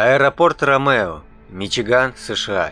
Аэропорт Ромео, Мичиган, США.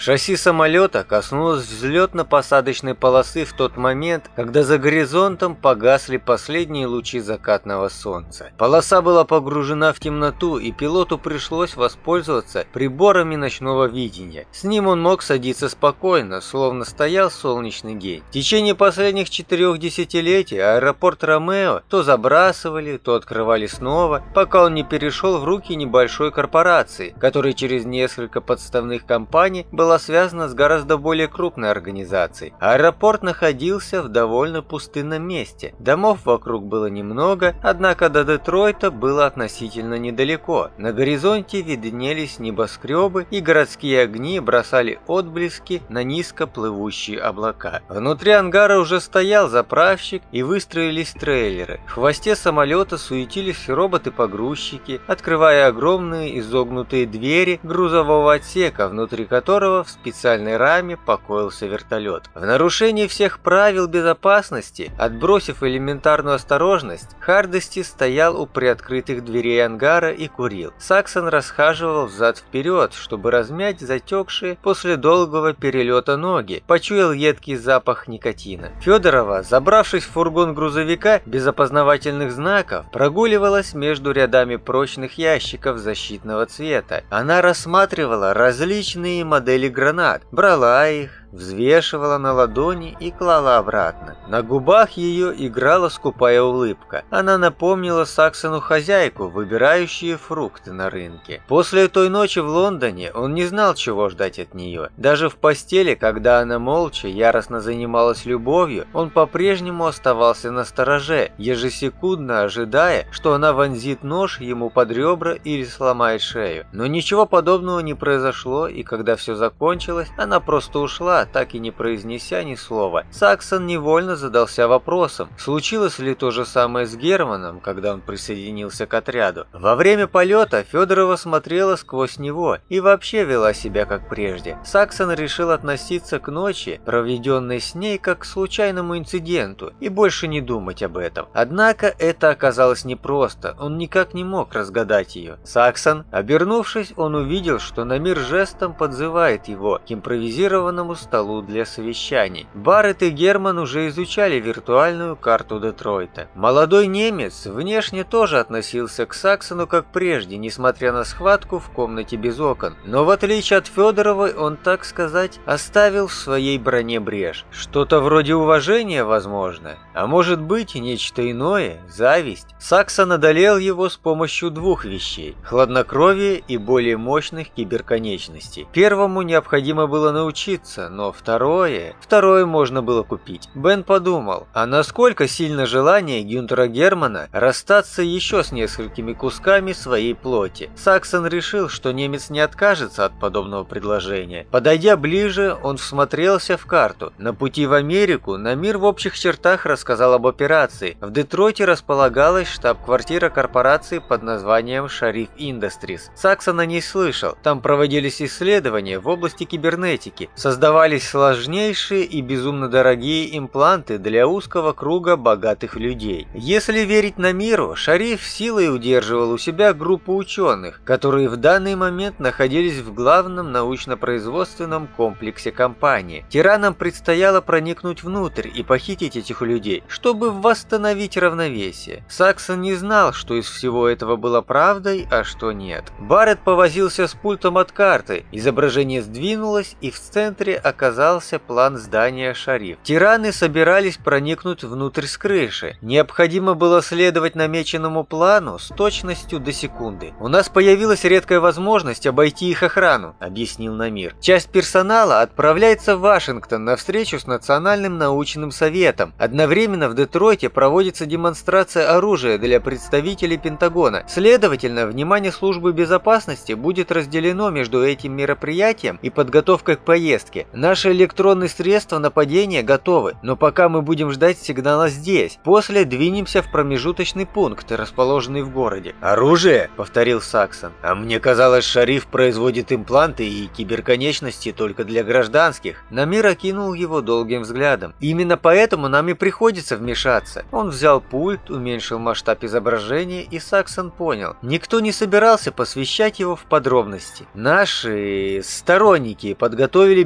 Шасси самолета коснулось взлетно-посадочной полосы в тот момент, когда за горизонтом погасли последние лучи закатного солнца. Полоса была погружена в темноту, и пилоту пришлось воспользоваться приборами ночного видения. С ним он мог садиться спокойно, словно стоял солнечный день. В течение последних четырех десятилетий аэропорт Ромео то забрасывали, то открывали снова, пока он не перешел в руки небольшой корпорации, которая через несколько подставных компаний была была связана с гораздо более крупной организацией. Аэропорт находился в довольно пустынном месте. Домов вокруг было немного, однако до Детройта было относительно недалеко. На горизонте виднелись небоскребы, и городские огни бросали отблески на низко плывущие облака. Внутри ангара уже стоял заправщик и выстроились трейлеры. В хвосте самолета суетились роботы-погрузчики, открывая огромные изогнутые двери грузового отсека, внутри которого в специальной раме покоился вертолет. В нарушении всех правил безопасности, отбросив элементарную осторожность, Хардести стоял у приоткрытых дверей ангара и курил. Саксон расхаживал взад-вперед, чтобы размять затекшие после долгого перелета ноги, почуял едкий запах никотина. Федорова, забравшись в фургон грузовика без опознавательных знаков, прогуливалась между рядами прочных ящиков защитного цвета. Она рассматривала различные модели гранат, брала их, взвешивала на ладони и клала обратно. На губах ее играла скупая улыбка. Она напомнила Саксону хозяйку, выбирающую фрукты на рынке. После той ночи в Лондоне он не знал, чего ждать от нее. Даже в постели, когда она молча, яростно занималась любовью, он по-прежнему оставался на стороже, ежесекундно ожидая, что она вонзит нож ему под ребра или сломает шею. Но ничего подобного не произошло, и когда все закончилось, она просто ушла, так и не произнеся ни слова. Саксон невольно задался вопросом, случилось ли то же самое с Германом, когда он присоединился к отряду. Во время полета Федорова смотрела сквозь него и вообще вела себя как прежде. Саксон решил относиться к ночи, проведенной с ней, как к случайному инциденту, и больше не думать об этом. Однако это оказалось непросто, он никак не мог разгадать ее. Саксон, обернувшись, он увидел, что Намир жестом подзывает его к импровизированному для совещаний. Барретт и Герман уже изучали виртуальную карту Детройта. Молодой немец внешне тоже относился к Саксону как прежде, несмотря на схватку в комнате без окон. Но в отличие от Федоровой, он, так сказать, оставил в своей броне брешь. Что-то вроде уважения, возможно. А может быть, нечто иное, зависть. Саксон одолел его с помощью двух вещей – хладнокровия и более мощных киберконечностей. Первому необходимо было научиться, но второе... Второе можно было купить. Бен подумал, а насколько сильно желание Гюнтера Германа расстаться еще с несколькими кусками своей плоти. Саксон решил, что немец не откажется от подобного предложения. Подойдя ближе, он всмотрелся в карту. На пути в Америку Намир в общих чертах рассказал об операции. В Детройте располагалась штаб-квартира корпорации под названием Шариф Industries. Саксон о ней слышал. Там проводились исследования в области кибернетики. Создавали создавались сложнейшие и безумно дорогие импланты для узкого круга богатых людей. Если верить на миру, Шариф силой удерживал у себя группу ученых, которые в данный момент находились в главном научно-производственном комплексе компании. Тиранам предстояло проникнуть внутрь и похитить этих людей, чтобы восстановить равновесие. Саксон не знал, что из всего этого было правдой, а что нет. Барретт повозился с пультом от карты, изображение сдвинулось, и в центре оказалось оказался план здания «Шариф». Тираны собирались проникнуть внутрь с крыши. Необходимо было следовать намеченному плану с точностью до секунды. «У нас появилась редкая возможность обойти их охрану», — объяснил Намир. «Часть персонала отправляется в Вашингтон на встречу с Национальным научным советом. Одновременно в Детройте проводится демонстрация оружия для представителей Пентагона. Следовательно, внимание службы безопасности будет разделено между этим мероприятием и подготовкой к поездке. На Наши электронные средства нападения готовы, но пока мы будем ждать сигнала здесь. После двинемся в промежуточный пункт, расположенный в городе. «Оружие?» – повторил Саксон. «А мне казалось, шариф производит импланты и киберконечности только для гражданских». Намир окинул его долгим взглядом. «Именно поэтому нам и приходится вмешаться». Он взял пульт, уменьшил масштаб изображения, и Саксон понял. Никто не собирался посвящать его в подробности. Наши сторонники подготовили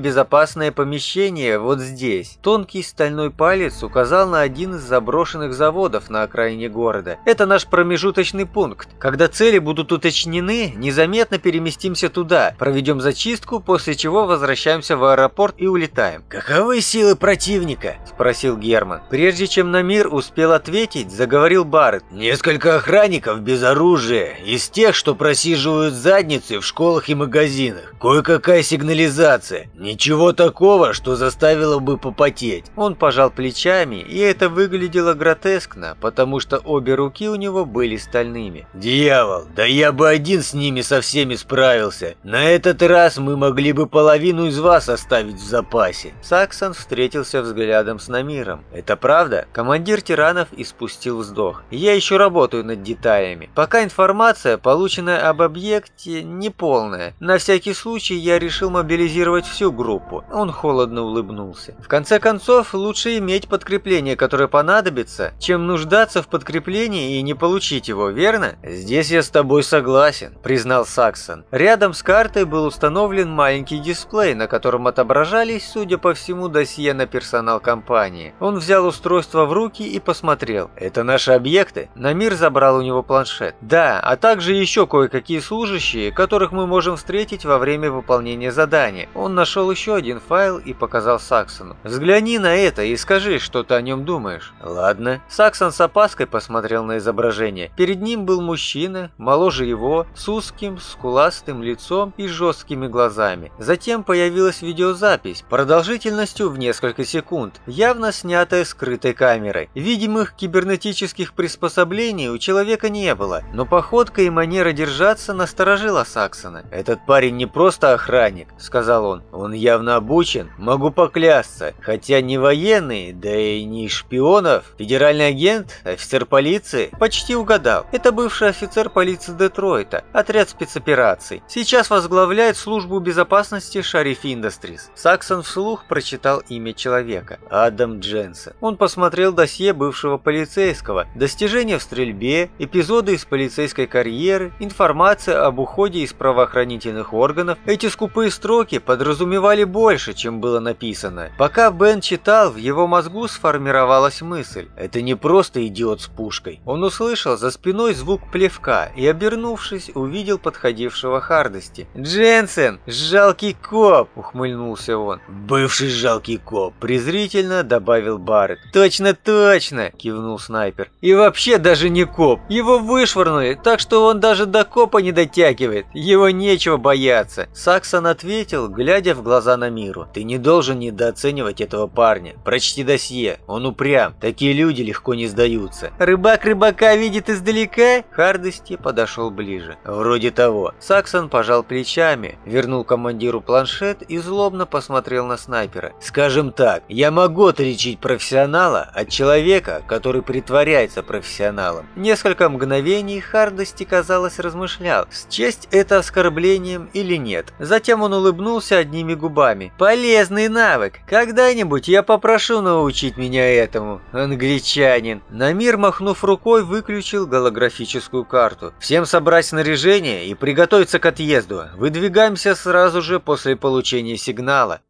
безопасное помещение вот здесь. Тонкий стальной палец указал на один из заброшенных заводов на окраине города. Это наш промежуточный пункт. Когда цели будут уточнены, незаметно переместимся туда, проведем зачистку, после чего возвращаемся в аэропорт и улетаем. «Каковы силы противника?» – спросил Герман. Прежде чем Намир успел ответить, заговорил Барретт. «Несколько охранников без оружия, из тех, что просиживают задницы в школах и магазинах. Кое-какая сигнализация. Ничего такого, что заставило бы попотеть». Он пожал плечами, и это выглядело гротескно, потому что обе руки у него были стальными. «Дьявол, да я бы один с ними со всеми справился. На этот раз мы могли бы половину из вас оставить в запасе». Саксон встретился взглядом с Намиром. «Это правда?» Командир тиранов испустил вздох. «Я еще работаю над деталями. Пока информация, полученная об объекте, неполная. На всякий случай я решил мобилизировать всю группу». Он холодно улыбнулся. «В конце концов, лучше иметь подкрепление, которое понадобится, чем нуждаться в подкреплении и не получить его, верно?» «Здесь я с тобой согласен», — признал Саксон. Рядом с картой был установлен маленький дисплей, на котором отображались, судя по всему, досье на персонал компании. Он взял устройство в руки и посмотрел. «Это наши объекты?» Намир забрал у него планшет. «Да, а также еще кое-какие служащие, которых мы можем встретить во время выполнения задания». Он нашел еще один файл и показал Саксону. «Взгляни на это и скажи, что ты о нем думаешь». «Ладно». Саксон с опаской посмотрел на изображение. Перед ним был мужчина, моложе его, с узким, скуластым лицом и жесткими глазами. Затем появилась видеозапись, продолжительностью в несколько секунд, явно снятая скрытой камерой. Видимых кибернетических приспособлений у человека не было, но походка и манера держаться насторожила Саксона. «Этот парень не просто охранник», — сказал он. «Он явно обучен, могу поклясться, хотя не военный, да и не шпионов. Федеральный агент, офицер полиции?» «Почти угадал. Это бывший офицер полиции Детройта, отряд спецопераций. Сейчас возглавляет службу безопасности Шариф Industries. Саксон вслух прочитал имя человека – Адам Дженсен. Он посмотрел досье бывшего полицейского, достижения в стрельбе, эпизоды из полицейской карьеры, информация об уходе из правоохранительных органов. Эти скупые строки подразумевали больше, чем было написано. Пока Бен читал, в его мозгу сформировалась мысль. Это не просто идиот с пушкой. Он услышал за спиной звук плевка и, обернувшись, увидел подходившего Хардости. «Дженсен! Жалкий коп!» – ухмыльнулся он. «Бывший жалкий коп!» – презрительно добавил Барретт. «Точно, точно!» – кивнул снайпер. «И вообще даже не коп. Его вышвырнули, так что он даже до копа не дотягивает. Его нечего бояться!» Саксон ответил, глядя в глаза на миру. «Ты не должен недооценивать этого парня. Прочти досье. Он упрям. Такие люди легко не сдаются». «Рыбак рыбака видит издалека?» Хардости подошел ближе. «Вроде того». Саксон пожал плечами, вернул командиру планшет и злобно посмотрел на снайпера. «Скажем так, я могу отличить профессионала от человека, который притворяется профессионалом». Несколько мгновений Хардости, казалось, размышлял, счесть это оскорблением или нет. Затем он улыбнулся одними губами. «Полезный навык. Когда-нибудь я попрошу научить меня этому, англичанин». Намир, махнув рукой, выключил голографическую карту. «Всем собрать снаряжение и приготовиться к отъезду. Выдвигаемся сразу же после получения сигнала».